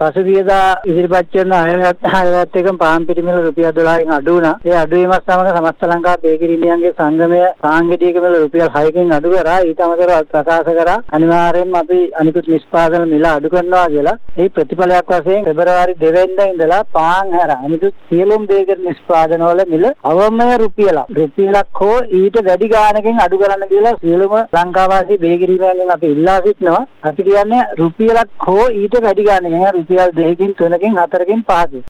පසුගියදා ඉදිරිපත් කරන අයවත් අයවත් එක පාන් පිටිමිල රුපියල් 12කින් අඩු වුණා. ඒ අඩු වීමත් සමග සමස්ත ලංකා බේකිරිනියන්ගේ සංගමය සාංගික මිල රුපියල් 6කින් අඩු කරා. ඊට අමතරව ප්‍රකාශ කරා අනිවාර්යයෙන්ම අපි අනිකුත් නිෂ්පාදන මිල අඩු කරනවා කියලා. ඒ ප්‍රතිඵලයක් වශයෙන් පෙබරවාරි 2 වෙනිදා ඉඳලා පාන් හැර අනිකුත් සියලුම බේකරි නිෂ්පාදන වල මිල අවමය රුපියලක් රුපියලක් හෝ ඊට වැඩි ගාණකින් අඩු කරන්න කියලා සියලුම ලංකාවාසී බේකිරිනියන්ගෙන් අපි ඉල්ලා සිටිනවා. අපි කියන්නේ රුපියලක් හෝ ඊට වැඩි ගාණකින් රුපියල් 2කින් 3කින් 4කින් 5කින්